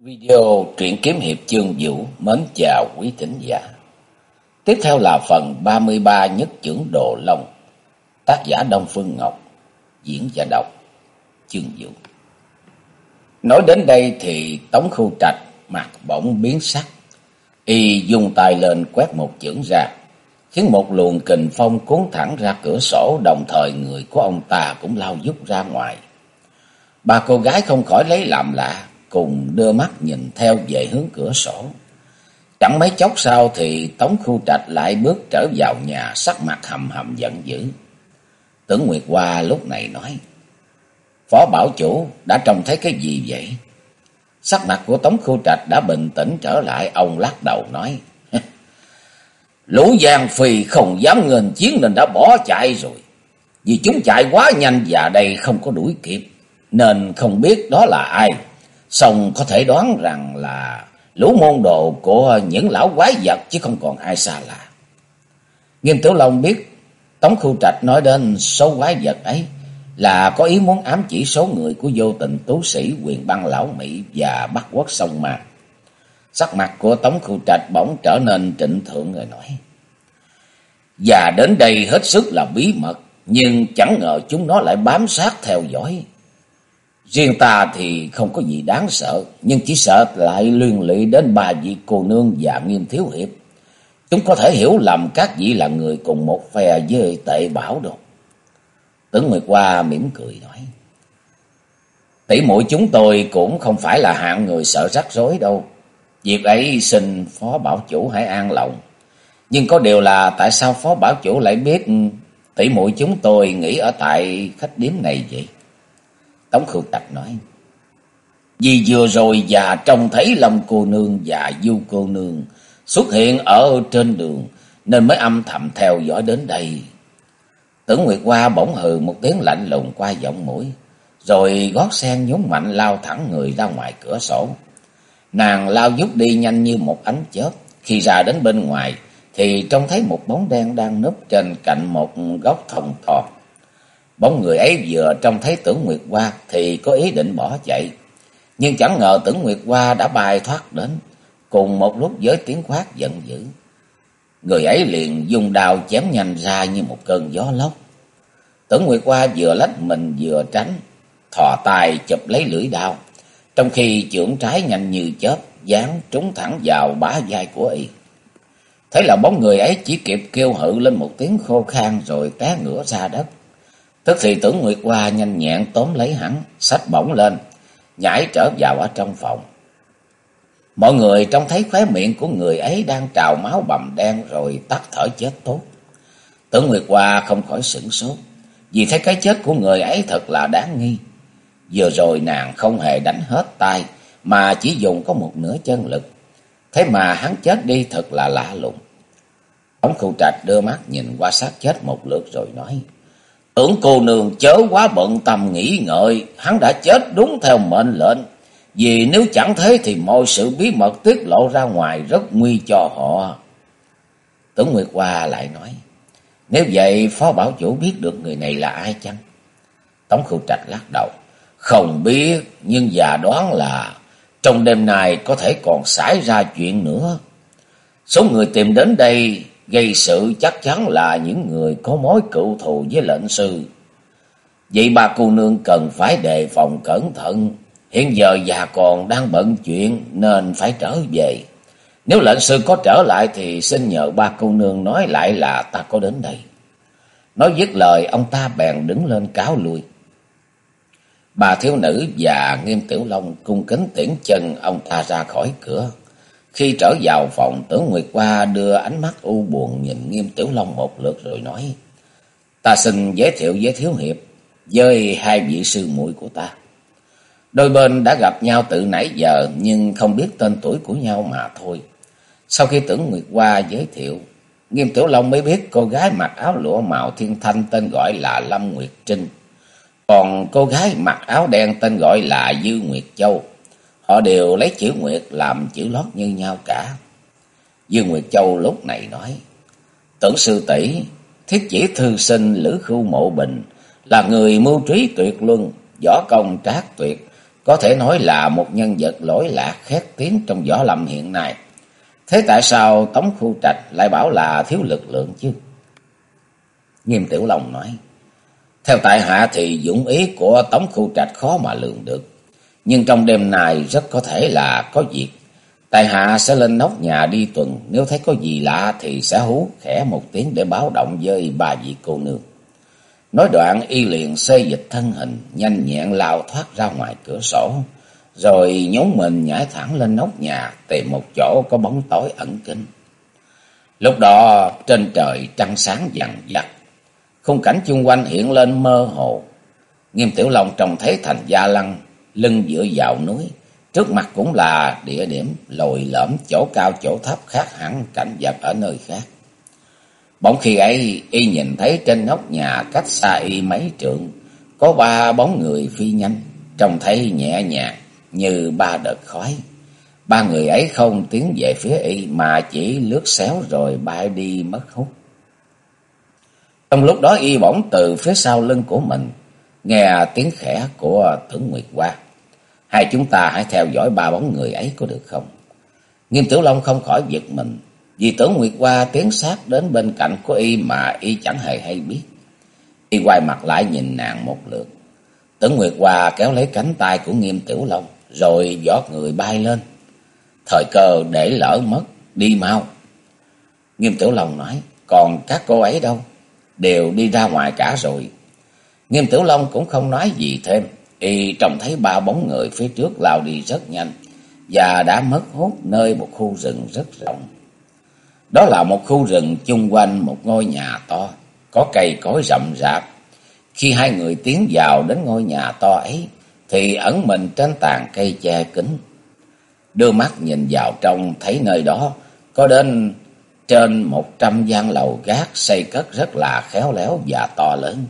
Video truyện kiếm hiệp chương vũ mến chào quý thính giả. Tiếp theo là phần 33 nhất trưởng Đồ Long, tác giả Đông Phương Ngọc, diễn giả đọc chương vũ. Nói đến đây thì Tống Khu Trạch mặt bỗng biến sắc, y dùng tay lên quét một chưởng ra, khiến một luồng kình phong cuốn thẳng ra cửa sổ, đồng thời người của ông ta cũng lao dút ra ngoài. Ba cô gái không khỏi lấy làm lạ, cùng đưa mắt nhìn theo về hướng cửa sổ. Chẳng mấy chốc sau thì Tống Khu Trạch lại bước trở vào nhà sắc mặt hầm hầm giận dữ. Tưởng Nguyệt Hoa lúc này nói, Phó Bảo Chủ đã trông thấy cái gì vậy? Sắc mặt của Tống Khu Trạch đã bình tĩnh trở lại, ông lắc đầu nói, Lũ Giang Phi không dám ngừng chiến nên đã bỏ chạy rồi. Vì chúng chạy quá nhanh và đây không có đuổi kịp, nên không biết đó là ai xong có thể đoán rằng là lũ môn đồ của những lão quái vật chứ không còn ai xa lạ. Nghiêm Tiểu Long biết Tống Khu Trạch nói đến số quái vật ấy là có ý muốn ám chỉ số người của vô tình tú sĩ quyền băng lão Mỹ và Bắc Quốc sông mà. Sắc mặt của Tống Khu Trạch bỗng trở nên trịnh thượng người nói. Và đến đây hết sức là bí mật, nhưng chẳng ngờ chúng nó lại bám sát theo dõi. Riêng ta thì không có gì đáng sợ, nhưng chỉ sợ lại liên lụy đến bà vị cô nương và nghiêm thiếu hiệp. Chúng có thể hiểu lầm các vị là người cùng một phe với tệ bảo đồ. Tưởng Nguyệt qua mỉm cười nói. Tỷ muội chúng tôi cũng không phải là hạng người sợ rắc rối đâu. Việc ấy xin Phó Bảo Chủ hãy an lòng. Nhưng có điều là tại sao Phó Bảo Chủ lại biết tỷ muội chúng tôi nghỉ ở tại khách điếm này vậy? Tống Khưu Trạch nói. Vì vừa rồi già trông thấy Lâm cô nương và Du cô nương xuất hiện ở trên đường nên mới âm thầm theo dõi đến đây. Tưởng Nguyệt Hoa bỗng hừ một tiếng lạnh lùng qua giọng mũi, rồi gót sen nhún mạnh lao thẳng người ra ngoài cửa sổ. Nàng lao giúp đi nhanh như một ánh chớp, khi ra đến bên ngoài thì trông thấy một bóng đen đang núp trên cạnh một góc thông to. Bóng người ấy vừa trông thấy tưởng Nguyệt Hoa thì có ý định bỏ chạy. Nhưng chẳng ngờ tưởng Nguyệt Hoa đã bay thoát đến, cùng một lúc với tiếng quát giận dữ. Người ấy liền dùng đao chém nhanh ra như một cơn gió lốc. Tưởng Nguyệt Hoa vừa lách mình vừa tránh, thò tay chụp lấy lưỡi đao, trong khi chưởng trái nhanh như chớp, dán trúng thẳng vào bả vai của y. Thấy là bóng người ấy chỉ kịp kêu hự lên một tiếng khô khan rồi té ngửa ra đất. Tức thì tưởng Nguyệt Hoa nhanh nhẹn tóm lấy hắn, sách bổng lên, nhảy trở vào ở trong phòng. Mọi người trông thấy khóe miệng của người ấy đang trào máu bầm đen rồi tắt thở chết tốt. Tưởng Nguyệt Hoa không khỏi sửng sốt, vì thấy cái chết của người ấy thật là đáng nghi. Vừa rồi nàng không hề đánh hết tay, mà chỉ dùng có một nửa chân lực. Thế mà hắn chết đi thật là lạ lùng. Ông khu trạch đưa mắt nhìn qua xác chết một lượt rồi nói. Tưởng cô nương chớ quá bận tâm nghĩ ngợi, hắn đã chết đúng theo mệnh lệnh. Vì nếu chẳng thế thì mọi sự bí mật tiết lộ ra ngoài rất nguy cho họ. Tưởng Nguyệt Hoa lại nói, nếu vậy Phó Bảo Chủ biết được người này là ai chăng? Tống Khu Trạch lắc đầu, không biết nhưng già đoán là trong đêm nay có thể còn xảy ra chuyện nữa. Số người tìm đến đây gây sự chắc chắn là những người có mối cựu thù với lệnh sư. Vậy bà cô nương cần phải đề phòng cẩn thận. Hiện giờ già còn đang bận chuyện nên phải trở về. Nếu lệnh sư có trở lại thì xin nhờ ba cô nương nói lại là ta có đến đây. Nói dứt lời, ông ta bèn đứng lên cáo lui. Bà thiếu nữ và nghiêm tiểu long cung kính tiễn chân ông ta ra khỏi cửa. Khi trở vào phòng, tưởng Nguyệt Hoa đưa ánh mắt u buồn nhìn Nghiêm Tiểu Long một lượt rồi nói. Ta xin giới thiệu với Thiếu Hiệp, với hai vị sư muội của ta. Đôi bên đã gặp nhau từ nãy giờ nhưng không biết tên tuổi của nhau mà thôi. Sau khi tưởng Nguyệt Hoa giới thiệu, Nghiêm Tiểu Long mới biết cô gái mặc áo lụa màu thiên thanh tên gọi là Lâm Nguyệt Trinh. Còn cô gái mặc áo đen tên gọi là Dư Nguyệt Châu. Họ đều lấy chữ Nguyệt làm chữ lót như nhau cả. Dương Nguyệt Châu lúc này nói, Tưởng sư tỷ thiết chỉ thư sinh Lữ Khưu Mộ Bình là người mưu trí tuyệt luân, võ công trác tuyệt, có thể nói là một nhân vật lỗi lạc khét tiếng trong võ lâm hiện nay. Thế tại sao Tống Khu Trạch lại bảo là thiếu lực lượng chứ? Nghiêm Tiểu Long nói, theo tại hạ thì dũng ý của Tống Khu Trạch khó mà lường được. Nhưng trong đêm này rất có thể là có việc. tài hạ sẽ lên nóc nhà đi tuần, nếu thấy có gì lạ thì sẽ hú khẽ một tiếng để báo động với bà vị cô nương. Nói đoạn y liền xê dịch thân hình, nhanh nhẹn lao thoát ra ngoài cửa sổ, rồi nhốn mình nhảy thẳng lên nóc nhà, tìm một chỗ có bóng tối ẩn kín. Lúc đó trên trời trăng sáng vàng vặt, khung cảnh chung quanh hiện lên mơ hồ. Nghiêm Tiểu Long trông thấy thành gia lăng, lưng dựa vào núi, trước mặt cũng là địa điểm lồi lõm chỗ cao chỗ thấp khác hẳn cảnh vật ở nơi khác. Bỗng khi ấy, y nhìn thấy trên nóc nhà cách xa y mấy trượng, có ba bóng người phi nhanh, trông thấy nhẹ nhàng như ba đợt khói. Ba người ấy không tiến về phía y mà chỉ lướt xéo rồi bay đi mất hút. Trong lúc đó y bỗng từ phía sau lưng của mình, nghe tiếng khẽ của Tưởng Nguyệt hoa Hai chúng ta hãy theo dõi ba bóng người ấy có được không? Nghiêm Tiểu Long không khỏi giật mình, vì tưởng Nguyệt Hoa tiến sát đến bên cạnh của y mà y chẳng hề hay biết. Y quay mặt lại nhìn nàng một lượt. Tưởng Nguyệt Hoa kéo lấy cánh tay của Nghiêm Tiểu Long, rồi giót người bay lên. Thời cơ để lỡ mất, đi mau. Nghiêm Tiểu Long nói, còn các cô ấy đâu? Đều đi ra ngoài cả rồi. Nghiêm Tiểu Long cũng không nói gì thêm. Y trông thấy ba bóng người phía trước lao đi rất nhanh và đã mất hút nơi một khu rừng rất rộng. Đó là một khu rừng chung quanh một ngôi nhà to, có cây cối rậm rạp. Khi hai người tiến vào đến ngôi nhà to ấy, thì ẩn mình trên tàn cây che kính. Đưa mắt nhìn vào trong thấy nơi đó có đến trên một trăm gian lầu gác xây cất rất là khéo léo và to lớn.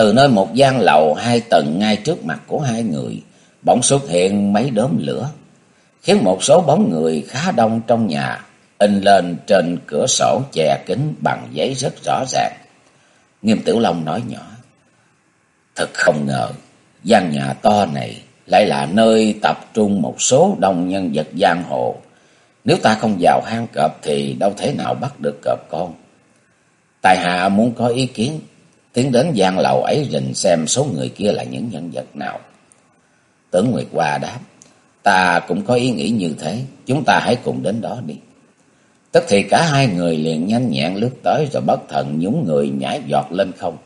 Từ nơi một gian lầu hai tầng ngay trước mặt của hai người, bỗng xuất hiện mấy đốm lửa, khiến một số bóng người khá đông trong nhà in lên trên cửa sổ che kính bằng giấy rất rõ ràng. Nghiêm Tiểu Long nói nhỏ, Thật không ngờ, gian nhà to này lại là nơi tập trung một số đông nhân vật giang hồ. Nếu ta không vào hang cọp thì đâu thể nào bắt được cọp con. Tài hạ muốn có ý kiến, tiến đến gian lầu ấy rình xem số người kia là những nhân vật nào. Tưởng Nguyệt Hoa đáp, ta cũng có ý nghĩ như thế, chúng ta hãy cùng đến đó đi. Tức thì cả hai người liền nhanh nhẹn lướt tới rồi bất thần nhúng người nhảy giọt lên không,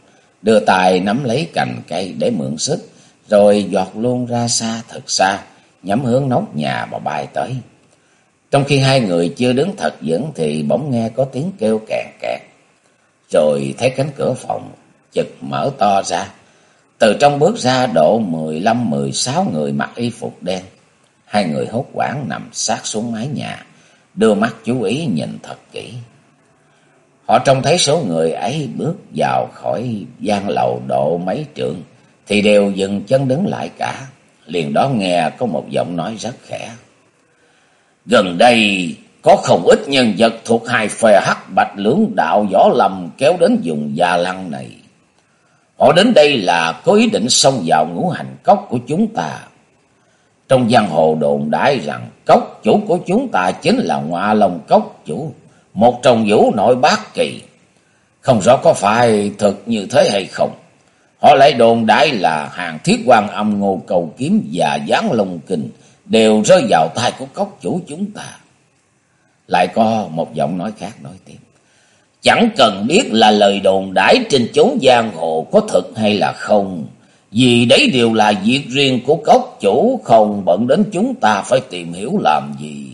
đưa tay nắm lấy cành cây để mượn sức, rồi giọt luôn ra xa thật xa, nhắm hướng nóc nhà mà bay tới. Trong khi hai người chưa đứng thật vững thì bỗng nghe có tiếng kêu kẹt kẹt, rồi thấy cánh cửa phòng chực mở to ra. Từ trong bước ra độ mười lăm mười sáu người mặc y phục đen. Hai người hốt quảng nằm sát xuống mái nhà đưa mắt chú ý nhìn thật kỹ. Họ trông thấy số người ấy bước vào khỏi gian lầu độ mấy trượng, thì đều dừng chân đứng lại cả. Liền đó nghe có một giọng nói rất khẽ. Gần đây có không ít nhân vật thuộc hai phe hắc bạch lưỡng đạo võ lầm kéo đến vùng già lăng này. Họ đến đây là có ý định xông vào ngũ hành cốc của chúng ta. Trong giang hồ đồn đại rằng cốc chủ của chúng ta chính là Ngoa lòng cốc chủ, một trong vũ nội bát kỳ. Không rõ có phải thật như thế hay không. Họ lại đồn đại là hàng thiết quan âm ngô cầu kiếm và gián lông kinh đều rơi vào tay của cốc chủ chúng ta. Lại có một giọng nói khác nói tiếp. Chẳng cần biết là lời đồn đãi trên chốn giang hồ có thật hay là không. Vì đấy đều là việc riêng của cốc chủ, không bận đến chúng ta phải tìm hiểu làm gì.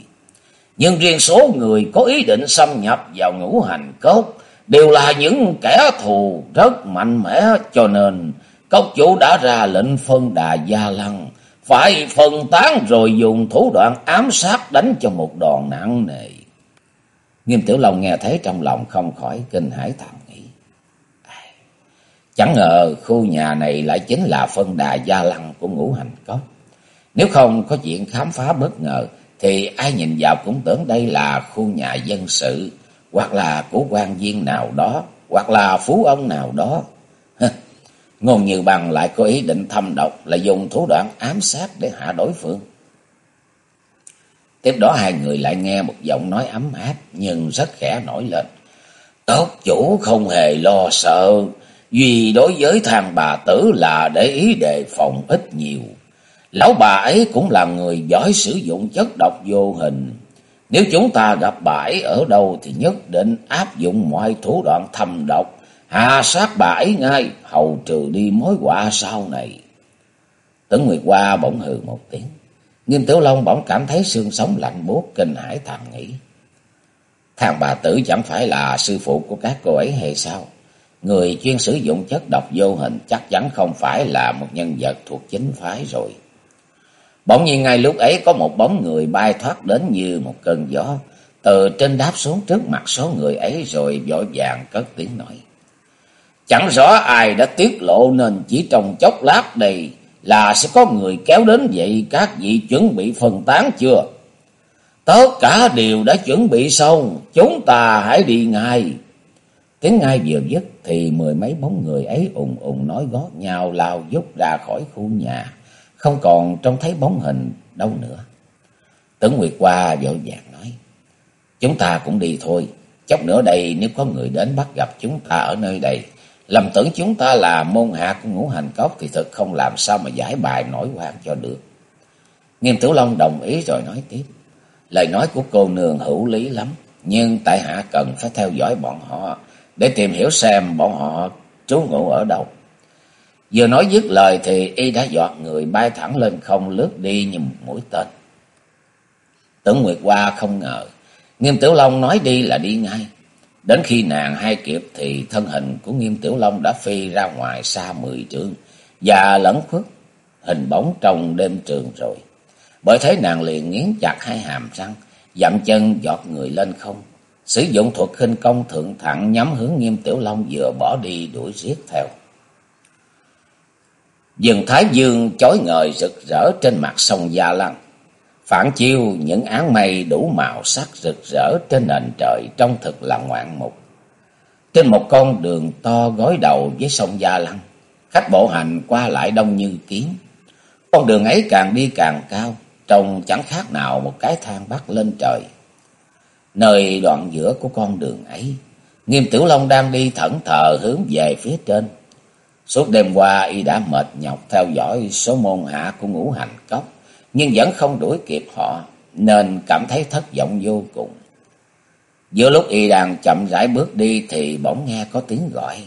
Nhưng riêng số người có ý định xâm nhập vào ngũ hành cốc đều là những kẻ thù rất mạnh mẽ, cho nên cốc chủ đã ra lệnh phân đà gia lăng, phải phân tán rồi dùng thủ đoạn ám sát đánh cho một đòn nặng nề. Nghiêm Tiểu Long nghe thấy trong lòng không khỏi kinh hãi thầm nghĩ. Chẳng ngờ khu nhà này lại chính là phân đà gia lăng của ngũ hành cốc. Nếu không có chuyện khám phá bất ngờ, thì ai nhìn vào cũng tưởng đây là khu nhà dân sự, hoặc là của quan viên nào đó, hoặc là phú ông nào đó. Ngôn Như Bằng lại có ý định thâm độc là dùng thủ đoạn ám sát để hạ đối phương. Tiếp đó hai người lại nghe một giọng nói ấm áp nhưng rất khẽ nổi lên. Tốt chủ không hề lo sợ, vì đối với thằng bà tử là để ý đề phòng ít nhiều. Lão bà ấy cũng là người giỏi sử dụng chất độc vô hình. Nếu chúng ta gặp bà ấy ở đâu thì nhất định áp dụng mọi thủ đoạn thầm độc, hạ sát bà ấy ngay, hầu trừ đi mối họa sau này. Tấn Nguyệt Hoa bỗng hừ một tiếng. Nghiêm Tiểu Long bỗng cảm thấy xương sống lạnh buốt kinh hãi thầm nghĩ. Thằng bà tử chẳng phải là sư phụ của các cô ấy hay sao? Người chuyên sử dụng chất độc vô hình chắc chắn không phải là một nhân vật thuộc chính phái rồi. Bỗng nhiên ngay lúc ấy có một bóng người bay thoát đến như một cơn gió. Từ trên đáp xuống trước mặt số người ấy rồi vội vàng cất tiếng nói. Chẳng rõ ai đã tiết lộ nên chỉ trong chốc lát đây là sẽ có người kéo đến vậy các vị chuẩn bị phân tán chưa? Tất cả đều đã chuẩn bị xong, chúng ta hãy đi ngay. Tiếng ngay vừa dứt thì mười mấy bóng người ấy ùng ùng nói gót nhau lao dốc ra khỏi khu nhà, không còn trông thấy bóng hình đâu nữa. Tưởng Nguyệt qua vội vàng nói, chúng ta cũng đi thôi, chốc nữa đây nếu có người đến bắt gặp chúng ta ở nơi đây, lầm tưởng chúng ta là môn hạ của ngũ hành cốc thì thực không làm sao mà giải bài nổi quan cho được. Nghiêm Tử Long đồng ý rồi nói tiếp. Lời nói của cô nương hữu lý lắm, nhưng tại hạ cần phải theo dõi bọn họ để tìm hiểu xem bọn họ trú ngụ ở đâu. Vừa nói dứt lời thì y đã dọt người bay thẳng lên không lướt đi như một mũi tên. Tưởng Nguyệt Hoa không ngờ, Nghiêm Tiểu Long nói đi là đi ngay. Đến khi nàng hai kịp thì thân hình của Nghiêm Tiểu Long đã phi ra ngoài xa mười trượng và lẫn khuất hình bóng trong đêm trường rồi. Bởi thế nàng liền nghiến chặt hai hàm răng, dậm chân giọt người lên không. Sử dụng thuật khinh công thượng thẳng nhắm hướng nghiêm tiểu long vừa bỏ đi đuổi giết theo. Dừng Thái Dương chói ngời rực rỡ trên mặt sông Gia Lăng. Phản chiêu những áng mây đủ màu sắc rực rỡ trên nền trời trong thực là ngoạn mục. Trên một con đường to gối đầu với sông Gia Lăng, khách bộ hành qua lại đông như kiến. Con đường ấy càng đi càng cao, trông chẳng khác nào một cái thang bắt lên trời. Nơi đoạn giữa của con đường ấy, Nghiêm Tiểu Long đang đi thẫn thờ hướng về phía trên. Suốt đêm qua y đã mệt nhọc theo dõi số môn hạ của ngũ hành cốc, nhưng vẫn không đuổi kịp họ, nên cảm thấy thất vọng vô cùng. Giữa lúc y đang chậm rãi bước đi thì bỗng nghe có tiếng gọi.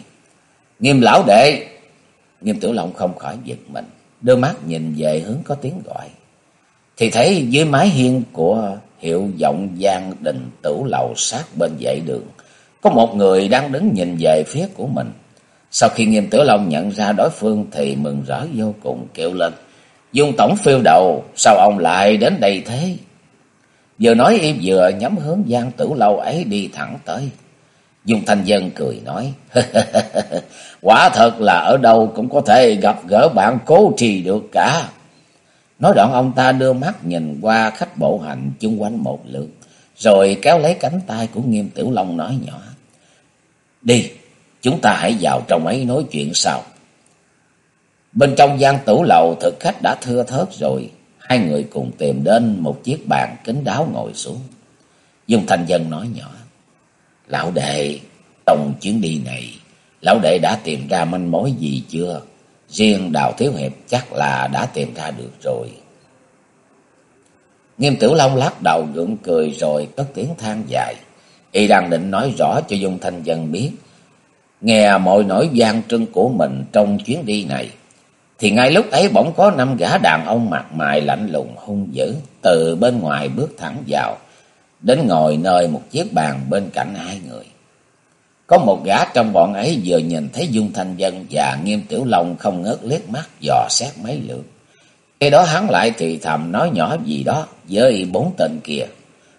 Nghiêm lão đệ! Nghiêm tử Long không khỏi giật mình, đưa mắt nhìn về hướng có tiếng gọi thì thấy dưới mái hiên của hiệu vọng giang đình tử lầu sát bên dãy đường, có một người đang đứng nhìn về phía của mình. Sau khi nghiêm tử long nhận ra đối phương thì mừng rỡ vô cùng kêu lên. Dung tổng phiêu đầu, sao ông lại đến đây thế? Vừa nói y vừa nhắm hướng gian tử lâu ấy đi thẳng tới. Dung thanh dân cười nói, quả thật là ở đâu cũng có thể gặp gỡ bạn cố trì được cả. Nói đoạn ông ta đưa mắt nhìn qua khách bộ hành chung quanh một lượt, rồi kéo lấy cánh tay của Nghiêm Tiểu Long nói nhỏ. Đi, chúng ta hãy vào trong ấy nói chuyện sau. Bên trong gian tủ lầu thực khách đã thưa thớt rồi, hai người cùng tìm đến một chiếc bàn kính đáo ngồi xuống. Dung Thanh Dân nói nhỏ, Lão đệ, trong chuyến đi này, lão đệ đã tìm ra manh mối gì chưa? Riêng Đào Thiếu Hiệp chắc là đã tìm ra được rồi. Nghiêm Tiểu Long lắc đầu gượng cười rồi cất tiếng than dài. Y đang định nói rõ cho Dung Thanh Dân biết. Nghe mọi nỗi gian trưng của mình trong chuyến đi này. Thì ngay lúc ấy bỗng có năm gã đàn ông mặt mày lạnh lùng hung dữ. Từ bên ngoài bước thẳng vào. Đến ngồi nơi một chiếc bàn bên cạnh hai người. Có một gã trong bọn ấy vừa nhìn thấy Dung Thanh Dân và Nghiêm Tiểu Long không ngớt liếc mắt dò xét mấy lượt. Khi đó hắn lại thì thầm nói nhỏ gì đó với bốn tên kia.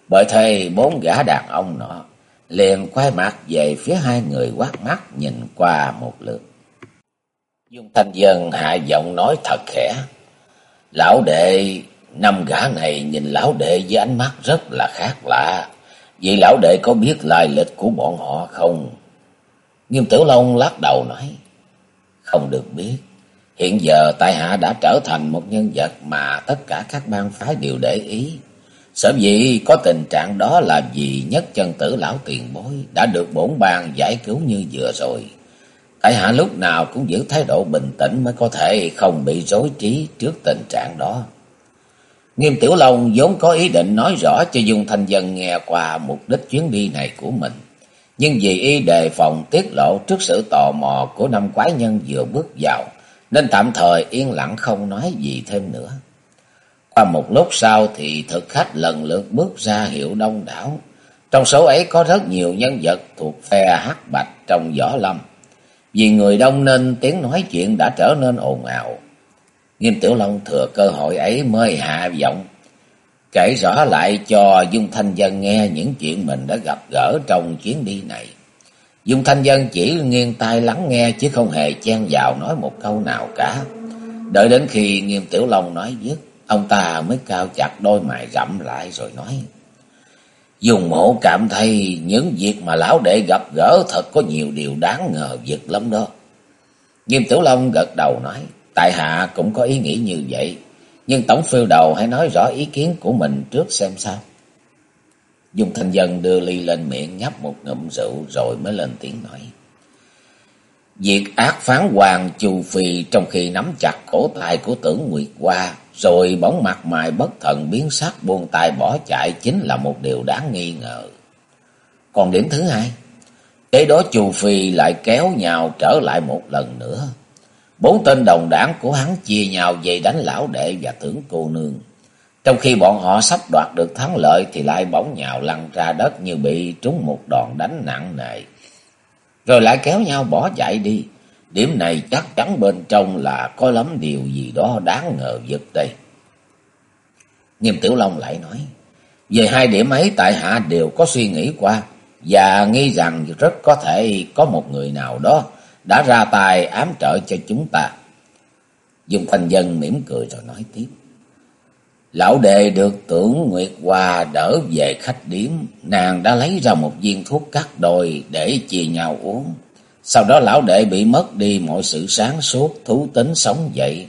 Bởi thế bốn gã đàn ông nọ liền quay mặt về phía hai người quát mắt nhìn qua một lượt. Dung Thanh Dân hạ giọng nói thật khẽ. Lão đệ, năm gã này nhìn lão đệ với ánh mắt rất là khác lạ. Vậy lão đệ có biết lai lịch của bọn họ không? Nghiêm Tử Long lắc đầu nói. Không được biết, hiện giờ tại hạ đã trở thành một nhân vật mà tất cả các bang phái đều để ý. Sở dĩ có tình trạng đó là vì nhất chân tử lão tiền bối đã được bổn bang giải cứu như vừa rồi. Tại hạ lúc nào cũng giữ thái độ bình tĩnh mới có thể không bị rối trí trước tình trạng đó. Nghiêm Tiểu Long vốn có ý định nói rõ cho Dung Thanh Dân nghe qua mục đích chuyến đi này của mình. Nhưng vì y đề phòng tiết lộ trước sự tò mò của năm quái nhân vừa bước vào, nên tạm thời yên lặng không nói gì thêm nữa. Qua một lúc sau thì thực khách lần lượt bước ra hiệu đông đảo. Trong số ấy có rất nhiều nhân vật thuộc phe hắc bạch trong võ lâm. Vì người đông nên tiếng nói chuyện đã trở nên ồn ào. Nghiêm Tiểu Long thừa cơ hội ấy mới hạ giọng, kể rõ lại cho Dung Thanh Dân nghe những chuyện mình đã gặp gỡ trong chuyến đi này. Dung Thanh Dân chỉ nghiêng tai lắng nghe chứ không hề chen vào nói một câu nào cả. Đợi đến khi Nghiêm Tiểu Long nói dứt, ông ta mới cao chặt đôi mày rậm lại rồi nói. Dùng mộ cảm thấy những việc mà lão đệ gặp gỡ thật có nhiều điều đáng ngờ vực lắm đó. Nghiêm Tiểu Long gật đầu nói, tại hạ cũng có ý nghĩ như vậy, nhưng tổng phiêu đầu hãy nói rõ ý kiến của mình trước xem sao. dùng Thanh Dân đưa ly lên miệng nhấp một ngụm rượu rồi mới lên tiếng nói. Việc ác phán hoàng Chu Phi trong khi nắm chặt cổ tay của tưởng Nguyệt qua rồi bóng mặt mày bất thần biến sắc buông tay bỏ chạy chính là một điều đáng nghi ngờ. Còn điểm thứ hai, kế đó Chu Phi lại kéo nhau trở lại một lần nữa. Bốn tên đồng đảng của hắn chia nhau về đánh lão đệ và tưởng cô nương. Trong khi bọn họ sắp đoạt được thắng lợi thì lại bỗng nhào lăn ra đất như bị trúng một đòn đánh nặng nề. Rồi lại kéo nhau bỏ chạy đi. Điểm này chắc chắn bên trong là có lắm điều gì đó đáng ngờ vực đây. Nghiêm Tiểu Long lại nói, về hai điểm ấy tại hạ đều có suy nghĩ qua và nghi rằng rất có thể có một người nào đó đã ra tài ám trợ cho chúng ta. Dung Thanh Dân mỉm cười rồi nói tiếp. Lão đệ được tưởng Nguyệt Hoa đỡ về khách điếm, nàng đã lấy ra một viên thuốc cắt đồi để chia nhau uống. Sau đó lão đệ bị mất đi mọi sự sáng suốt, thú tính sống dậy.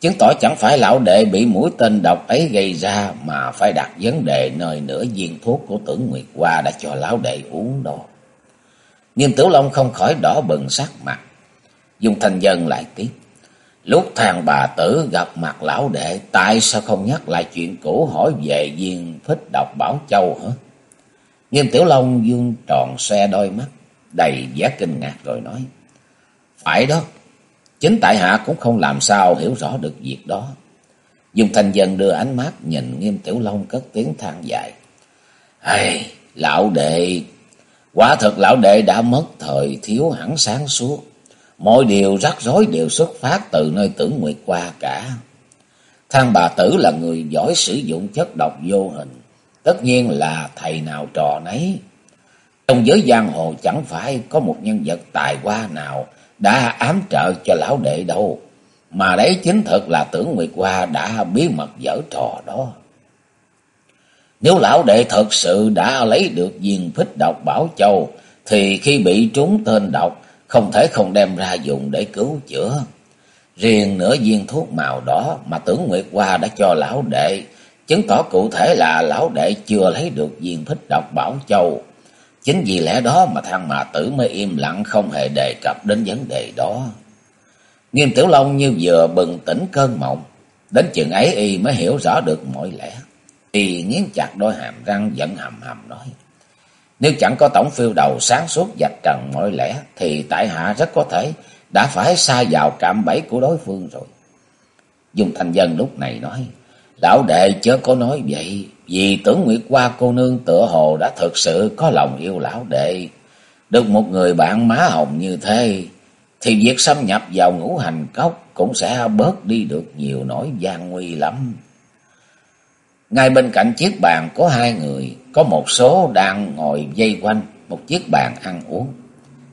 Chứng tỏ chẳng phải lão đệ bị mũi tên độc ấy gây ra mà phải đặt vấn đề nơi nửa viên thuốc của tưởng Nguyệt Hoa đã cho lão đệ uống đó. Nhưng Tiểu Long không khỏi đỏ bừng sắc mặt. Dung Thanh Dân lại tiếp. Lúc thằng bà tử gặp mặt lão đệ, tại sao không nhắc lại chuyện cũ hỏi về viên phích độc Bảo Châu hả? Nghiêm Tiểu Long dương tròn xe đôi mắt, đầy vẻ kinh ngạc rồi nói. Phải đó, chính tại hạ cũng không làm sao hiểu rõ được việc đó. Dung Thanh Dân đưa ánh mắt nhìn Nghiêm Tiểu Long cất tiếng than dài. Ây, lão đệ, quả thật lão đệ đã mất thời thiếu hẳn sáng suốt. Mọi điều rắc rối đều xuất phát từ nơi tưởng nguyệt qua cả. Thang bà tử là người giỏi sử dụng chất độc vô hình. Tất nhiên là thầy nào trò nấy. Trong giới giang hồ chẳng phải có một nhân vật tài hoa nào đã ám trợ cho lão đệ đâu. Mà đấy chính thực là tưởng Nguyệt Hoa đã bí mật dở trò đó. Nếu lão đệ thật sự đã lấy được viên phích độc Bảo Châu, thì khi bị trúng tên độc, không thể không đem ra dùng để cứu chữa. Riêng nửa viên thuốc màu đó mà tưởng Nguyệt Hoa đã cho lão đệ, chứng tỏ cụ thể là lão đệ chưa lấy được viên phích độc Bảo Châu. Chính vì lẽ đó mà thằng mà tử mới im lặng không hề đề cập đến vấn đề đó. Nghiêm Tiểu Long như vừa bừng tỉnh cơn mộng, đến chừng ấy y mới hiểu rõ được mọi lẽ. Y nghiến chặt đôi hàm răng giận hầm hầm nói. Nếu chẳng có tổng phiêu đầu sáng suốt dạch trần mọi lẽ, thì tại hạ rất có thể đã phải xa vào cạm bẫy của đối phương rồi. Dung Thanh Dân lúc này nói, Lão đệ chớ có nói vậy, vì tưởng Nguyệt qua cô nương tựa hồ đã thực sự có lòng yêu lão đệ. Được một người bạn má hồng như thế, thì việc xâm nhập vào ngũ hành cốc cũng sẽ bớt đi được nhiều nỗi gian nguy lắm. Ngay bên cạnh chiếc bàn có hai người, có một số đang ngồi dây quanh một chiếc bàn ăn uống.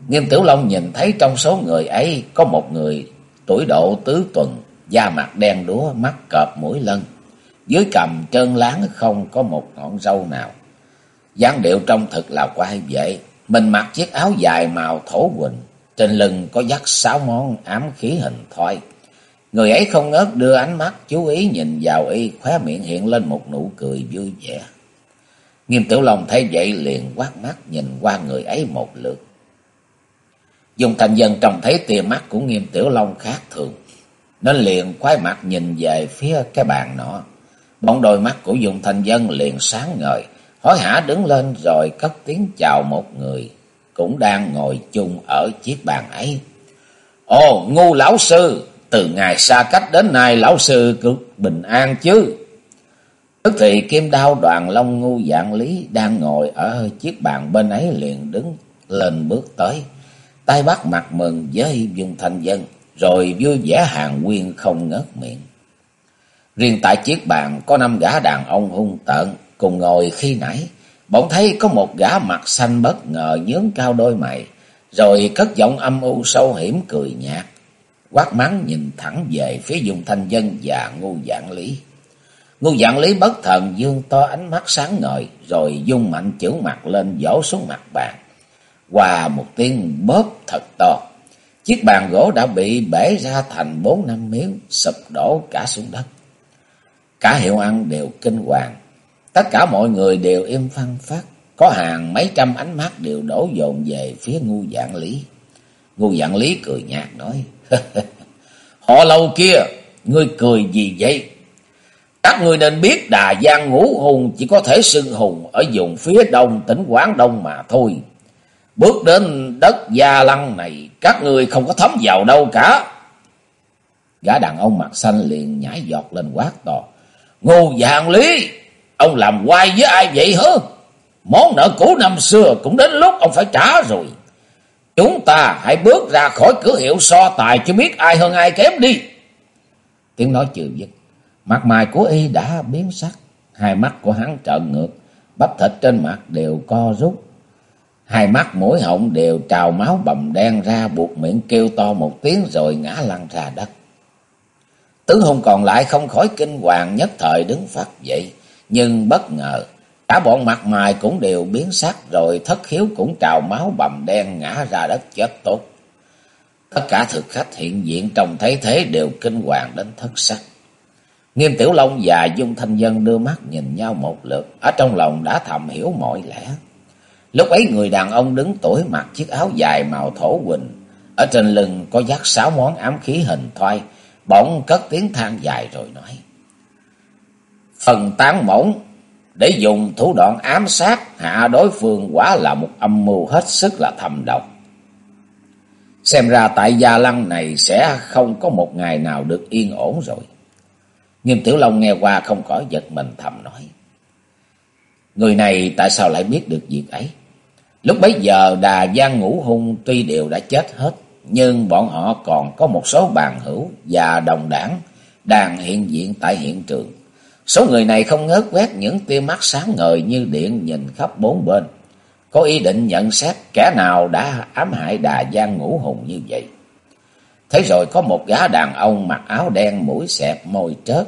Nghiêm Tiểu Long nhìn thấy trong số người ấy có một người tuổi độ tứ tuần, da mặt đen đúa, mắt cọp mũi lân. Dưới cầm trơn láng không có một ngọn râu nào. dáng điệu trông thật là quay vệ. Mình mặc chiếc áo dài màu thổ quỳnh, trên lưng có dắt sáu món ám khí hình thoi. Người ấy không ngớt đưa ánh mắt chú ý nhìn vào y, khóe miệng hiện lên một nụ cười vui vẻ. Nghiêm Tiểu Long thấy vậy liền quát mắt nhìn qua người ấy một lượt. Dùng thành dân trông thấy tia mắt của Nghiêm Tiểu Long khác thường, nên liền quay mặt nhìn về phía cái bàn nọ. Bọn đôi mắt của Dùng Thành Dân liền sáng ngời, hối hả đứng lên rồi cất tiếng chào một người, cũng đang ngồi chung ở chiếc bàn ấy. Ồ, ngu lão sư, từ ngày xa cách đến nay lão sư cực bình an chứ. Tức thì kim đao đoàn long ngu dạng lý đang ngồi ở chiếc bàn bên ấy liền đứng lên bước tới. Tay bắt mặt mừng với Dung Thanh Dân, rồi vui vẻ hàng nguyên không ngớt miệng. Riêng tại chiếc bàn có năm gã đàn ông hung tợn cùng ngồi khi nãy, bỗng thấy có một gã mặt xanh bất ngờ nhướng cao đôi mày, rồi cất giọng âm u sâu hiểm cười nhạt, quát mắng nhìn thẳng về phía Dung Thanh Dân và Ngu Dạng Lý. Ngu Dạng Lý bất thần dương to ánh mắt sáng ngời, rồi dung mạnh chữ mặt lên vỗ xuống mặt bàn. Qua một tiếng bóp thật to, chiếc bàn gỗ đã bị bể ra thành bốn năm miếng, sụp đổ cả xuống đất. Cả hiệu ăn đều kinh hoàng, tất cả mọi người đều im phăng phát, có hàng mấy trăm ánh mắt đều đổ dồn về phía ngu dạng lý. Ngu dạng lý cười nhạt nói, Họ lâu kia, ngươi cười gì vậy? Các ngươi nên biết Đà Giang Ngũ Hùng chỉ có thể xưng hùng ở vùng phía đông tỉnh Quảng Đông mà thôi. Bước đến đất Gia Lăng này, các người không có thấm vào đâu cả. Gã đàn ông mặt xanh liền nhảy giọt lên quát to. Ngô dạng lý, ông làm quay với ai vậy hứ? Món nợ cũ năm xưa cũng đến lúc ông phải trả rồi. Chúng ta hãy bước ra khỏi cửa hiệu so tài cho biết ai hơn ai kém đi. Tiếng nói chưa dứt, mặt mày của y đã biến sắc, hai mắt của hắn trợn ngược, bắp thịt trên mặt đều co rút. Hai mắt mũi họng đều trào máu bầm đen ra buộc miệng kêu to một tiếng rồi ngã lăn ra đất. Tứ hùng còn lại không khỏi kinh hoàng nhất thời đứng phát dậy, nhưng bất ngờ cả bọn mặt mày cũng đều biến sắc rồi thất khiếu cũng trào máu bầm đen ngã ra đất chết tốt. Tất cả thực khách hiện diện trông thấy thế đều kinh hoàng đến thất sắc. Nghiêm Tiểu Long và Dung Thanh Dân đưa mắt nhìn nhau một lượt, ở trong lòng đã thầm hiểu mọi lẽ. Lúc ấy người đàn ông đứng tuổi mặc chiếc áo dài màu thổ quỳnh, ở trên lưng có dắt sáu món ám khí hình thoai, bỗng cất tiếng than dài rồi nói. Phần tán mỏng để dùng thủ đoạn ám sát hạ đối phương quả là một âm mưu hết sức là thầm độc. Xem ra tại Gia Lăng này sẽ không có một ngày nào được yên ổn rồi. Nghiêm Tiểu Long nghe qua không khỏi giật mình thầm nói. Người này tại sao lại biết được việc ấy? Lúc bấy giờ đà giang ngũ hung tuy đều đã chết hết, nhưng bọn họ còn có một số bàn hữu và đồng đảng đang hiện diện tại hiện trường. Số người này không ngớt quét những tia mắt sáng ngời như điện nhìn khắp bốn bên. Có ý định nhận xét kẻ nào đã ám hại đà giang ngũ hùng như vậy. Thế rồi có một gã đàn ông mặc áo đen mũi xẹp môi trớt,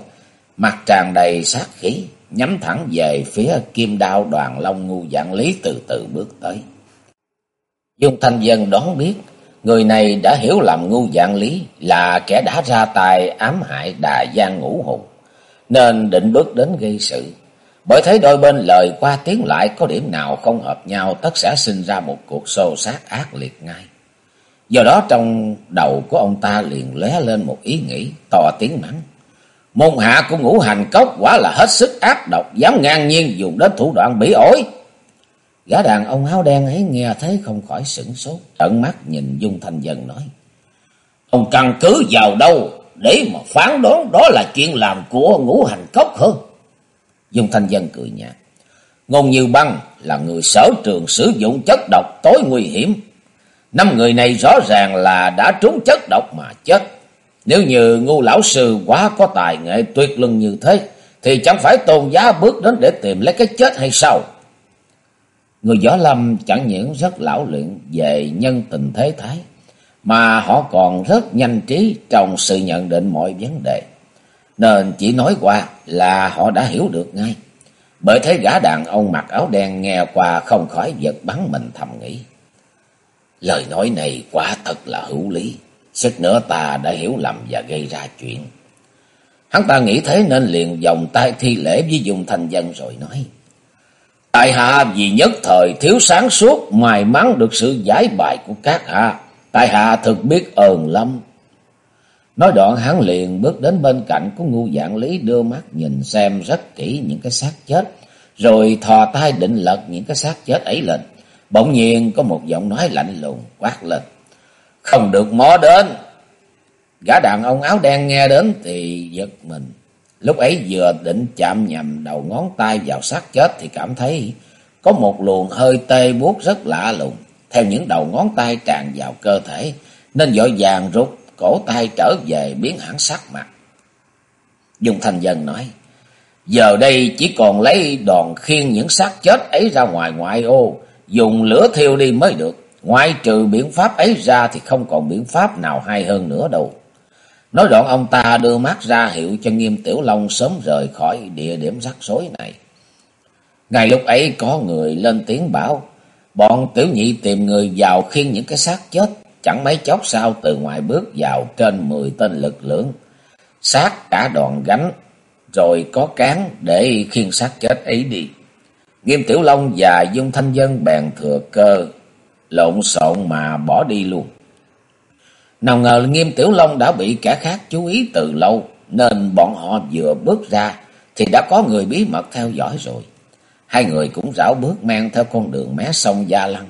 mặt tràn đầy sát khí, nhắm thẳng về phía kim đao đoàn long ngu dạng lý từ từ bước tới. Dung Thanh Dân đón biết, người này đã hiểu làm ngu dạng lý là kẻ đã ra tay ám hại đà giang ngũ hùng, nên định bước đến gây sự. Bởi thấy đôi bên lời qua tiếng lại có điểm nào không hợp nhau tất sẽ sinh ra một cuộc xô sát ác liệt ngay. Do đó trong đầu của ông ta liền lóe lên một ý nghĩ to tiếng mắng. Môn hạ của ngũ hành cốc quả là hết sức ác độc, dám ngang nhiên dùng đến thủ đoạn bỉ ổi. Gã đàn ông áo đen ấy nghe thấy không khỏi sửng sốt, trợn mắt nhìn Dung Thanh Dân nói. Ông căn cứ vào đâu để mà phán đoán đó là chuyện làm của ngũ hành cốc hơn. Dung Thanh Dân cười nhạt. Ngôn Như Băng là người sở trường sử dụng chất độc tối nguy hiểm. Năm người này rõ ràng là đã trúng chất độc mà chết. Nếu như ngu lão sư quá có tài nghệ tuyệt luân như thế, thì chẳng phải tôn giá bước đến để tìm lấy cái chết hay sao? Người võ lâm chẳng những rất lão luyện về nhân tình thế thái, mà họ còn rất nhanh trí trong sự nhận định mọi vấn đề. Nên chỉ nói qua là họ đã hiểu được ngay. Bởi thế gã đàn ông mặc áo đen nghe qua không khỏi giật bắn mình thầm nghĩ. Lời nói này quả thật là hữu lý. Sức nữa ta đã hiểu lầm và gây ra chuyện. Hắn ta nghĩ thế nên liền vòng tay thi lễ với dùng thành dân rồi nói. Tại hạ vì nhất thời thiếu sáng suốt, may mắn được sự giải bài của các hạ. Tại hạ thực biết ơn lắm. Nói đoạn hắn liền bước đến bên cạnh của ngu dạng lý, đưa mắt nhìn xem rất kỹ những cái xác chết. Rồi thò tay định lật những cái xác chết ấy lên. Bỗng nhiên có một giọng nói lạnh lùng quát lên. Không được mó đến. Gã đàn ông áo đen nghe đến thì giật mình. Lúc ấy vừa định chạm nhầm đầu ngón tay vào xác chết thì cảm thấy có một luồng hơi tê buốt rất lạ lùng. Theo những đầu ngón tay tràn vào cơ thể nên vội vàng rút cổ tay trở về biến hẳn sắc mặt. Dung Thành Dân nói, giờ đây chỉ còn lấy đòn khiên những xác chết ấy ra ngoài ngoại ô, dùng lửa thiêu đi mới được. Ngoại trừ biện pháp ấy ra thì không còn biện pháp nào hay hơn nữa đâu. Nói đoạn ông ta đưa mắt ra hiệu cho nghiêm tiểu long sớm rời khỏi địa điểm rắc rối này. Ngay lúc ấy có người lên tiếng bảo, bọn tiểu nhị tìm người vào khiên những cái xác chết, chẳng mấy chốc sau từ ngoài bước vào trên mười tên lực lượng, xác cả đoàn gánh, rồi có cán để khiên xác chết ấy đi. Nghiêm Tiểu Long và Dung Thanh Dân bèn thừa cơ, lộn xộn mà bỏ đi luôn. Nào ngờ Nghiêm Tiểu Long đã bị kẻ khác chú ý từ lâu, nên bọn họ vừa bước ra thì đã có người bí mật theo dõi rồi. Hai người cũng rảo bước men theo con đường mé sông Gia Lăng,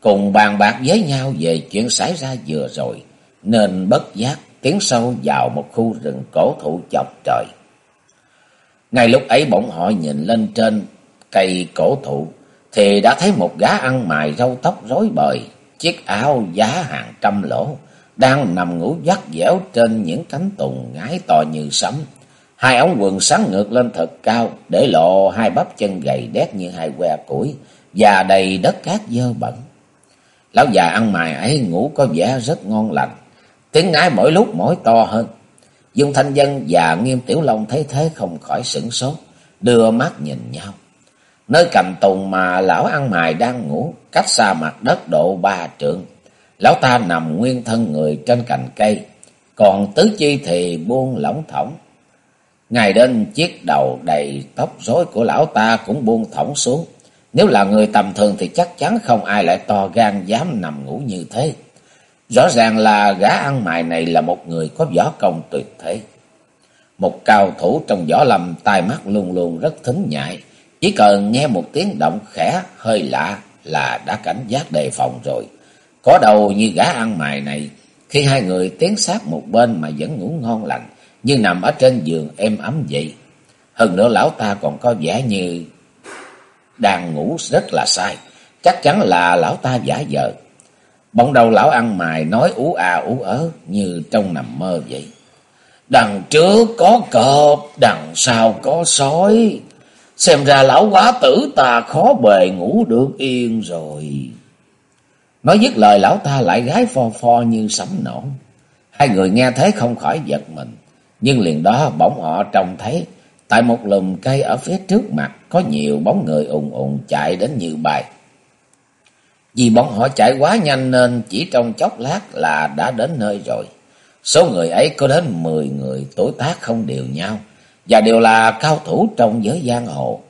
cùng bàn bạc với nhau về chuyện xảy ra vừa rồi, nên bất giác tiến sâu vào một khu rừng cổ thụ chọc trời. Ngay lúc ấy bọn họ nhìn lên trên cây cổ thụ, thì đã thấy một gã ăn mài râu tóc rối bời, chiếc áo giá hàng trăm lỗ, đang nằm ngủ vắt dẻo trên những cánh tùng ngái to như sấm. Hai ống quần sáng ngược lên thật cao, để lộ hai bắp chân gầy đét như hai que củi, và đầy đất cát dơ bẩn. Lão già ăn mài ấy ngủ có vẻ rất ngon lành, tiếng ngái mỗi lúc mỗi to hơn. Dương Thanh Dân và Nghiêm Tiểu Long thấy thế không khỏi sửng sốt, đưa mắt nhìn nhau. Nơi cành tùng mà lão ăn mài đang ngủ, cách xa mặt đất độ ba trượng. Lão ta nằm nguyên thân người trên cành cây, còn tứ chi thì buông lỏng thỏng. Ngày đến chiếc đầu đầy tóc rối của lão ta cũng buông thõng xuống. Nếu là người tầm thường thì chắc chắn không ai lại to gan dám nằm ngủ như thế. Rõ ràng là gã ăn mày này là một người có võ công tuyệt thế. Một cao thủ trong võ lâm tai mắt luôn luôn rất thính nhạy. Chỉ cần nghe một tiếng động khẽ hơi lạ là đã cảnh giác đề phòng rồi. Có đầu như gã ăn mày này, khi hai người tiến sát một bên mà vẫn ngủ ngon lành, như nằm ở trên giường êm ấm vậy. Hơn nữa lão ta còn có vẻ như đang ngủ rất là sai, chắc chắn là lão ta giả vờ. Bỗng đầu lão ăn mày nói ú à ú ớ như trong nằm mơ vậy. Đằng trước có cọp, đằng sau có sói. Xem ra lão quá tử ta khó bề ngủ được yên rồi. Nói dứt lời, lão ta lại gái pho pho như sấm nổ. Hai người nghe thế không khỏi giật mình. Nhưng liền đó bỗng họ trông thấy, tại một lùm cây ở phía trước mặt, có nhiều bóng người ùn ùn chạy đến như bài. Vì bọn họ chạy quá nhanh nên chỉ trong chốc lát là đã đến nơi rồi. Số người ấy có đến mười người, tuổi tác không đều nhau, và đều là cao thủ trong giới giang hồ.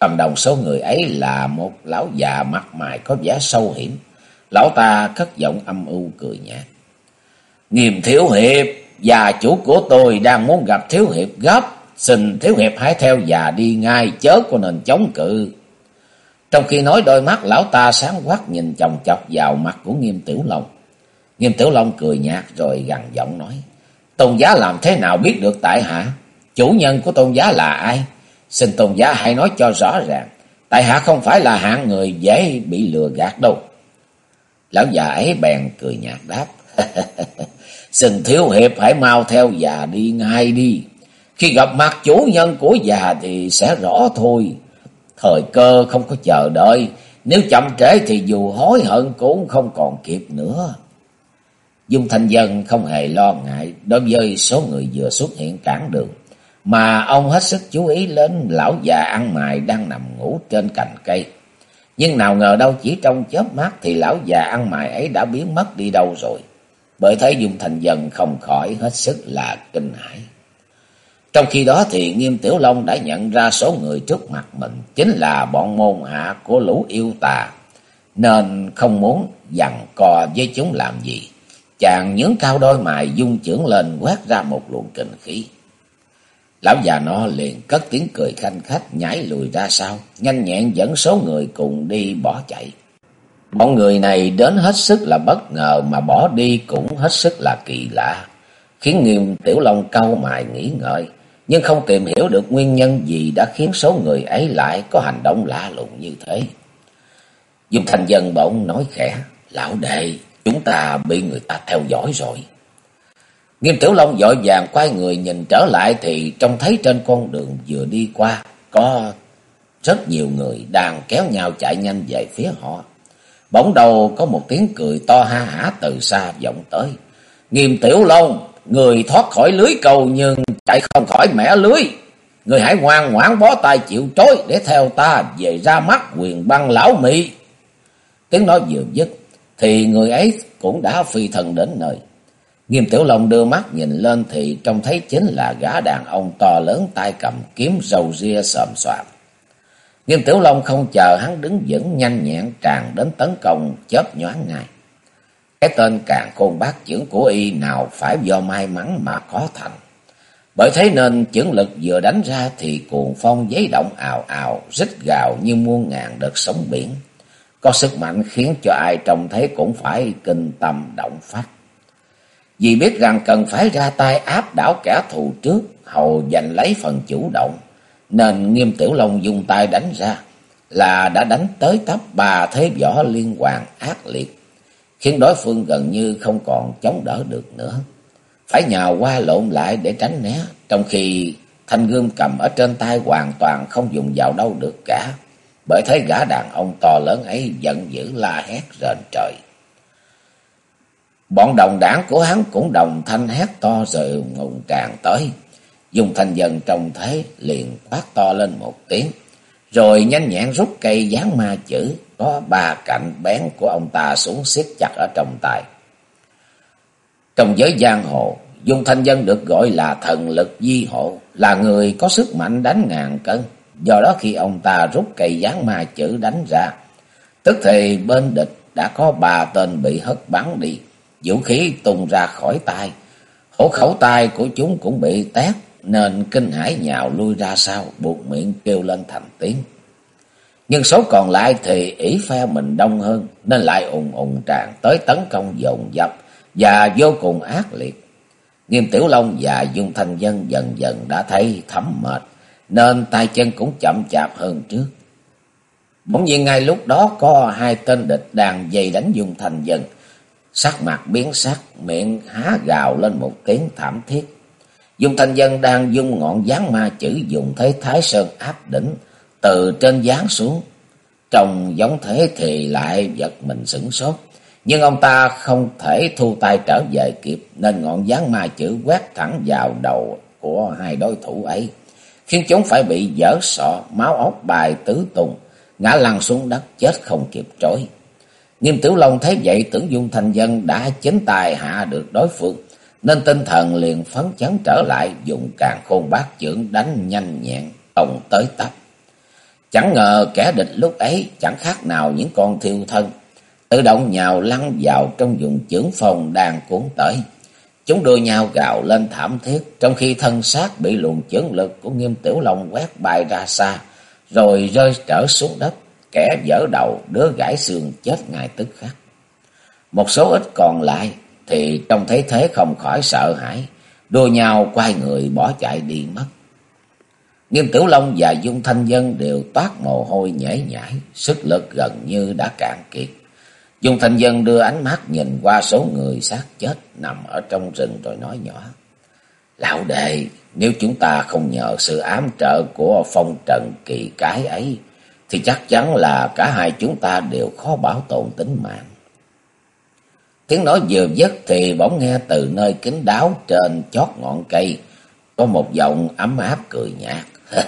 Cầm đầu số người ấy là một lão già mặt mày có vẻ sâu hiểm. Lão ta cất giọng âm u cười nhạt. Nghiêm thiếu hiệp, già chủ của tôi đang muốn gặp thiếu hiệp gấp. Xin thiếu hiệp hãy theo già đi ngay, chớ có nên chống cự. Trong khi nói đôi mắt lão ta sáng quắc nhìn chồng chọc vào mặt của Nghiêm Tiểu Long. Nghiêm Tiểu Long cười nhạt rồi gằn giọng nói. Tôn giá làm thế nào biết được tại hạ? Chủ nhân của tôn giá là ai? Xin tôn giá hãy nói cho rõ ràng. Tại hạ không phải là hạng người dễ bị lừa gạt đâu. Lão già ấy bèn cười nhạt đáp. Xin thiếu hiệp hãy mau theo già đi ngay đi. Khi gặp mặt chủ nhân của già thì sẽ rõ thôi. Thời cơ không có chờ đợi. Nếu chậm trễ thì dù hối hận cũng không còn kịp nữa. Dung Thanh Dân không hề lo ngại đối với số người vừa xuất hiện cản đường. Mà ông hết sức chú ý đến lão già ăn mài đang nằm ngủ trên cành cây. Nhưng nào ngờ đâu chỉ trong chớp mắt thì lão già ăn mày ấy đã biến mất đi đâu rồi. Bởi thế Dung Thành dần không khỏi hết sức là kinh hãi. Trong khi đó thì Nghiêm Tiểu Long đã nhận ra số người trước mặt mình chính là bọn môn hạ của lũ yêu tà, nên không muốn dằn co với chúng làm gì. Chàng nhướng cao đôi mày dung trưởng lên quét ra một luồng kinh khí. Lão già nó liền cất tiếng cười khanh khách nhảy lùi ra sau, nhanh nhẹn dẫn số người cùng đi bỏ chạy. Bọn người này đến hết sức là bất ngờ mà bỏ đi cũng hết sức là kỳ lạ, khiến nghiêm tiểu long câu mài nghĩ ngợi, nhưng không tìm hiểu được nguyên nhân gì đã khiến số người ấy lại có hành động lạ lùng như thế. Dung Thành Dân bỗng nói khẽ, lão đệ, chúng ta bị người ta theo dõi rồi. Nghiêm Tiểu Long dội vàng quay người nhìn trở lại thì trông thấy trên con đường vừa đi qua có rất nhiều người đang kéo nhau chạy nhanh về phía họ. Bỗng đầu có một tiếng cười to ha hả từ xa vọng tới. Nghiêm Tiểu Long, người thoát khỏi lưới cầu nhưng chạy không khỏi mẻ lưới. Người hãy ngoan ngoãn bó tay chịu trói để theo ta về ra mắt quyền băng lão mị. Tiếng nói vừa dứt thì người ấy cũng đã phi thần đến nơi. Nghiêm Tiểu Long đưa mắt nhìn lên thì trông thấy chính là gã đàn ông to lớn tay cầm kiếm râu ria sòm xoàm. Nghiêm Tiểu Long không chờ hắn đứng vững nhanh nhẹn tràn đến tấn công chớp nhoáng ngay. Cái tên càng khôn bác chưởng của y nào phải do may mắn mà có thành. Bởi thế nên chưởng lực vừa đánh ra thì cuồng phong giấy động ào ào, rít gào như muôn ngàn đợt sóng biển. Có sức mạnh khiến cho ai trông thấy cũng phải kinh tâm động phách. Vì biết rằng cần phải ra tay áp đảo kẻ thù trước, hầu giành lấy phần chủ động, nên Nghiêm Tiểu Long dùng tay đánh ra, là đã đánh tới tấp ba thế võ liên hoàn ác liệt, khiến đối phương gần như không còn chống đỡ được nữa. Phải nhào qua lộn lại để tránh né, trong khi thanh gươm cầm ở trên tay hoàn toàn không dùng vào đâu được cả. Bởi thấy gã đàn ông to lớn ấy giận dữ la hét rền trời. Bọn đồng đảng của hắn cũng đồng thanh hét to rồi ngùng tràn tới. Dùng thanh dân trong thế liền quát to lên một tiếng. Rồi nhanh nhẹn rút cây dán ma chữ có ba cạnh bén của ông ta xuống siết chặt ở trong tay. Trong giới giang hồ, Dung Thanh Dân được gọi là thần lực di hộ, là người có sức mạnh đánh ngàn cân. Do đó khi ông ta rút cây dán ma chữ đánh ra, tức thì bên địch đã có ba tên bị hất bắn đi, vũ khí tung ra khỏi tay. Hổ khẩu tay của chúng cũng bị tét, nên kinh hãi nhào lui ra sau, buộc miệng kêu lên thành tiếng. Nhưng số còn lại thì ỷ phe mình đông hơn, nên lại ùng ùng tràn tới tấn công dồn dập và vô cùng ác liệt. Nghiêm Tiểu Long và Dung Thanh Dân dần dần đã thấy thấm mệt, nên tay chân cũng chậm chạp hơn trước. Bỗng nhiên ngay lúc đó có hai tên địch đang dày đánh Dung Thanh Dân, sắc mặt biến sắc, miệng há gào lên một tiếng thảm thiết. Dung Thanh Dân đang dung ngọn gián ma chữ dùng thế Thái Sơn áp đỉnh, từ trên gián xuống. Trong giống thế thì lại giật mình sửng sốt. Nhưng ông ta không thể thu tay trở về kịp, nên ngọn gián ma chữ quét thẳng vào đầu của hai đối thủ ấy, khiến chúng phải bị dở sọ, máu ốc bài tứ tung, ngã lăn xuống đất chết không kịp trối. Nghiêm Tiểu Long thấy vậy tưởng Dung Thành Dân đã chính tài hạ được đối phương, nên tinh thần liền phấn chấn trở lại dùng càng khôn bát chưởng đánh nhanh nhẹn, tổng tới tấp. Chẳng ngờ kẻ địch lúc ấy chẳng khác nào những con thiêu thân, tự động nhào lăn vào trong vùng chưởng phòng đang cuốn tới. Chúng đưa nhau gào lên thảm thiết, trong khi thân xác bị luồng chưởng lực của Nghiêm Tiểu Long quét bay ra xa, rồi rơi trở xuống đất, kẻ dở đầu, đứa gãy xương chết ngay tức khắc. Một số ít còn lại thì trông thấy thế không khỏi sợ hãi, đua nhau quay người bỏ chạy đi mất. Nghiêm Tiểu Long và Dung Thanh Dân đều toát mồ hôi nhễ nhãi, sức lực gần như đã cạn kiệt. Dung Thanh Dân đưa ánh mắt nhìn qua số người xác chết nằm ở trong rừng rồi nói nhỏ. Lão đệ, nếu chúng ta không nhờ sự ám trợ của phong trần kỳ cái ấy, thì chắc chắn là cả hai chúng ta đều khó bảo tồn tính mạng. Tiếng nói vừa dứt thì bỗng nghe từ nơi kính đáo trên chót ngọn cây, có một giọng ấm áp cười nhạt.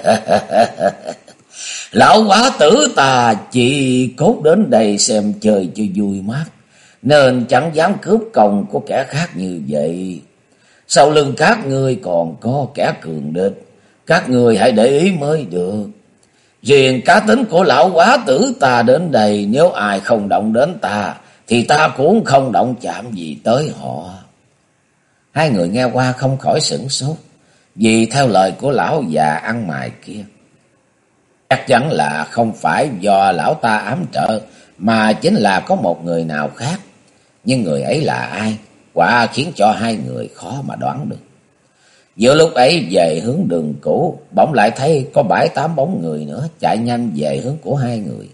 Lão quá tử ta chỉ cốt đến đây xem chơi cho vui mắt, nên chẳng dám cướp công của kẻ khác như vậy. Sau lưng các ngươi còn có kẻ cường địch, các ngươi hãy để ý mới được. Riêng cá tính của lão quá tử ta đến đây, nếu ai không động đến ta, thì ta cũng không động chạm gì tới họ. Hai người nghe qua không khỏi sửng sốt, vì theo lời của lão già ăn mài kia. Chắc chắn là không phải do lão ta ám trợ, mà chính là có một người nào khác. Nhưng người ấy là ai? Quả khiến cho hai người khó mà đoán được. Giữa lúc ấy về hướng đường cũ, bỗng lại thấy có bảy tám bóng người nữa chạy nhanh về hướng của hai người.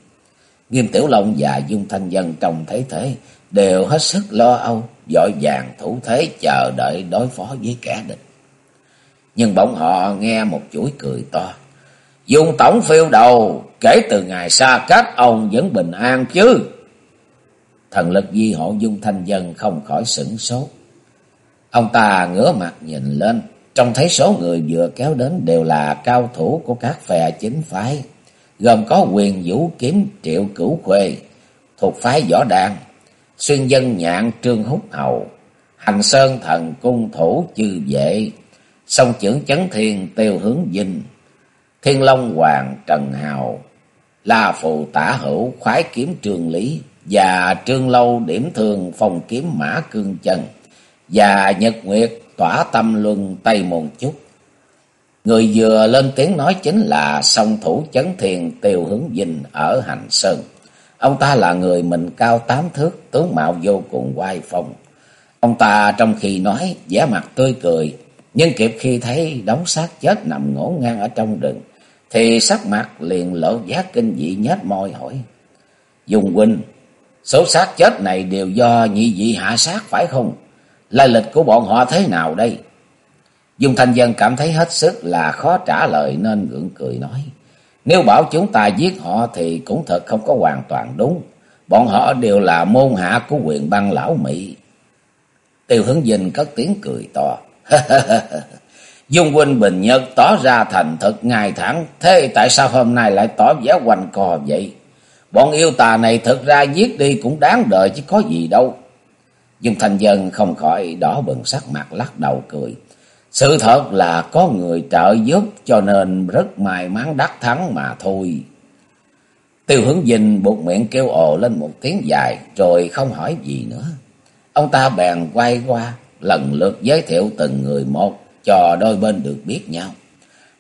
Nghiêm Tiểu Long và Dung Thanh Dân trông thấy thế, đều hết sức lo âu, dội vàng thủ thế chờ đợi đối phó với kẻ địch. Nhưng bỗng họ nghe một chuỗi cười to. Dung tổng phiêu đầu, kể từ ngày xa cách ông vẫn bình an chứ. Thần lực di hộ Dung Thanh Dân không khỏi sửng sốt. Ông ta ngửa mặt nhìn lên, trông thấy số người vừa kéo đến đều là cao thủ của các phe chính phái, gồm có quyền vũ kiếm triệu cửu khuê, thuộc phái võ đàn, xuyên dân nhạn trương húc hầu, hành sơn thần cung thủ chư vệ, sông trưởng chấn thiên tiêu hướng dinh, thiên long hoàng trần hào, la phù tả hữu khoái kiếm trường lý, và trương lâu điểm thường phòng kiếm mã cương chân, và nhật nguyệt tỏa tâm luân tây môn chút. Người vừa lên tiếng nói chính là song thủ chấn thiền tiêu hướng dinh ở Hành Sơn. Ông ta là người mình cao tám thước, tướng mạo vô cùng oai phong. Ông ta trong khi nói, vẻ mặt tươi cười, nhưng kịp khi thấy đống xác chết nằm ngổn ngang ở trong rừng, thì sắc mặt liền lộ giác kinh dị nhếch môi hỏi. Dùng huynh, số xác chết này đều do nhị dị hạ sát phải không? Lai lịch của bọn họ thế nào đây? Dung Thanh Dân cảm thấy hết sức là khó trả lời nên gượng cười nói. Nếu bảo chúng ta giết họ thì cũng thật không có hoàn toàn đúng. Bọn họ đều là môn hạ của quyền băng lão Mỹ. Tiêu hướng dình cất tiếng cười to. Dung huynh bình nhật tỏ ra thành thật ngài thẳng. Thế tại sao hôm nay lại tỏ vẻ quanh co vậy? Bọn yêu tà này thực ra giết đi cũng đáng đợi chứ có gì đâu. Dung Thanh Dân không khỏi đỏ bừng sắc mặt, lắc đầu cười. Sự thật là có người trợ giúp cho nên rất may mắn đắc thắng mà thôi. Tiêu hướng dinh buộc miệng kêu ồ lên một tiếng dài, rồi không hỏi gì nữa. Ông ta bèn quay qua, lần lượt giới thiệu từng người một cho đôi bên được biết nhau.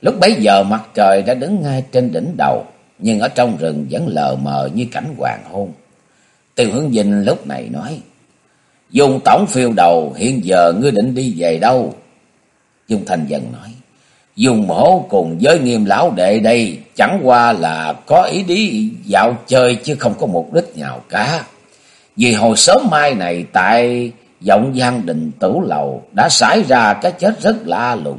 Lúc bấy giờ mặt trời đã đứng ngay trên đỉnh đầu, nhưng ở trong rừng vẫn lờ mờ như cảnh hoàng hôn. Tiêu hướng dinh lúc này nói Dùng tổng phiêu đầu hiện giờ ngươi định đi về đâu? Dung Thành dần nói. Dùng hổ cùng với nghiêm lão đệ đây chẳng qua là có ý đi dạo chơi chứ không có mục đích nào cả. Vì hồi sớm mai này tại giọng gian đình tử lầu đã xảy ra cái chết rất lạ lùng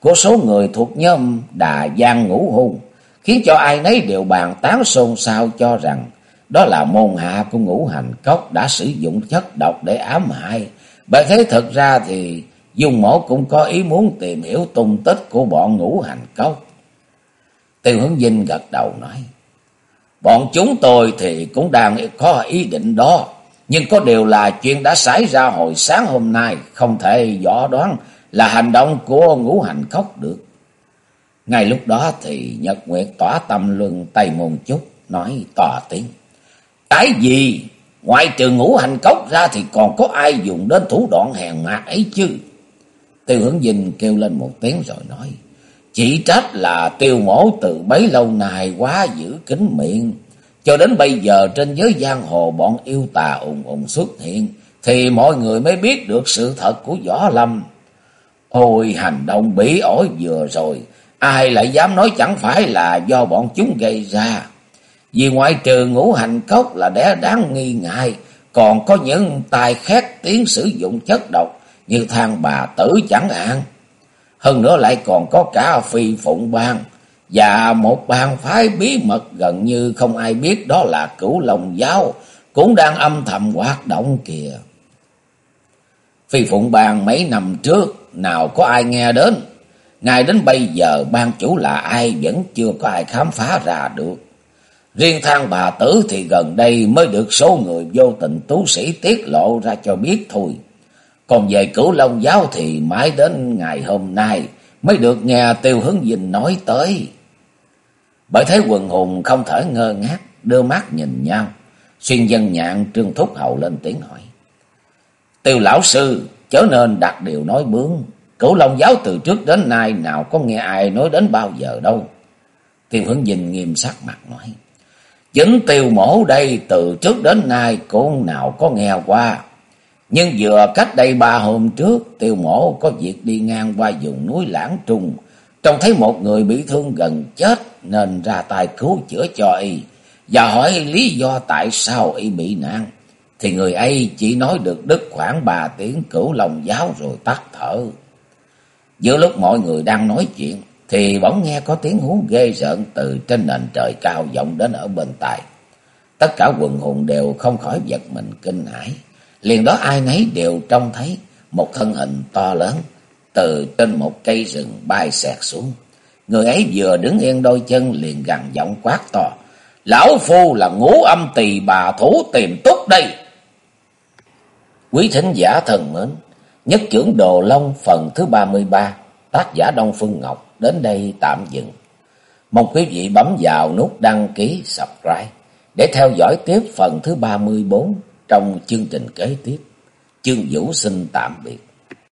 của số người thuộc nhóm đà giang ngũ hung, khiến cho ai nấy đều bàn tán xôn xao cho rằng đó là môn hạ của ngũ hành cốc đã sử dụng chất độc để ám hại. Bởi thế thực ra thì Dung mổ cũng có ý muốn tìm hiểu tung tích của bọn ngũ hành cốc. Tiêu hướng dinh gật đầu nói. Bọn chúng tôi thì cũng đang có ý định đó. Nhưng có điều là chuyện đã xảy ra hồi sáng hôm nay. Không thể rõ đoán là hành động của ngũ hành cốc được. Ngay lúc đó thì Nhật Nguyệt tỏa tâm luân tay môn chút. Nói to tiếng. Cái gì? Ngoài trừ ngũ hành cốc ra thì còn có ai dùng đến thủ đoạn hèn mạt ấy chứ? Tiêu hướng dinh kêu lên một tiếng rồi nói. Chỉ trách là tiêu mổ từ bấy lâu nay quá giữ kín miệng. Cho đến bây giờ trên giới giang hồ bọn yêu tà ùng ùng xuất hiện. Thì mọi người mới biết được sự thật của Võ Lâm. Ôi, hành động bị ổi vừa rồi. Ai lại dám nói chẳng phải là do bọn chúng gây ra. Vì ngoại trừ ngũ hành cốc là đẻ đáng nghi ngại. Còn có những tài khác tiếng sử dụng chất độc như thang bà tử chẳng hạn. Hơn nữa lại còn có cả phi phụng bang, và một bang phái bí mật gần như không ai biết đó là cửu lòng giáo, cũng đang âm thầm hoạt động kìa. Phi phụng bang mấy năm trước, nào có ai nghe đến. ngay đến bây giờ ban chủ là ai vẫn chưa có ai khám phá ra được. Riêng thang bà tử thì gần đây mới được số người vô tình tú sĩ tiết lộ ra cho biết thôi. Còn về cửu long giáo thì mãi đến ngày hôm nay mới được nghe tiêu Hứng dình nói tới. Bởi thế quần hùng không thể ngơ ngác, đưa mắt nhìn nhau. Xuyên dân nhạn trương thúc hậu lên tiếng hỏi. Tiêu lão sư chớ nên đặt điều nói bướng. Cửu Long giáo từ trước đến nay nào có nghe ai nói đến bao giờ đâu. Tiêu Hứng dình nghiêm sắc mặt nói. Chính tiêu mổ đây từ trước đến nay cũng nào có nghe qua. Nhưng vừa cách đây ba hôm trước, tiêu mổ có việc đi ngang qua vùng núi Lãng Trung. Trông thấy một người bị thương gần chết nên ra tay cứu chữa cho y. Và hỏi lý do tại sao y bị nạn. Thì người ấy chỉ nói được đứt khoảng ba tiếng cửu lòng giáo rồi tắt thở. Giữa lúc mọi người đang nói chuyện, thì bỗng nghe có tiếng hú ghê rợn từ trên nền trời cao vọng đến ở bên tai. Tất cả quần hùng đều không khỏi giật mình kinh hãi. Liền đó ai nấy đều trông thấy một thân hình to lớn từ trên một cây rừng bay xẹt xuống. Người ấy vừa đứng yên đôi chân liền gằn giọng quát to. Lão Phu là ngũ âm tỳ bà thủ tìm túc đây. Quý thính giả thần mến, nhất trưởng Đồ Long phần thứ 33, tác giả Đông Phương Ngọc đến đây tạm dừng. Mong quý vị bấm vào nút đăng ký subscribe để theo dõi tiếp phần thứ 34 trong chương trình kế tiếp. Chương Vũ xin tạm biệt.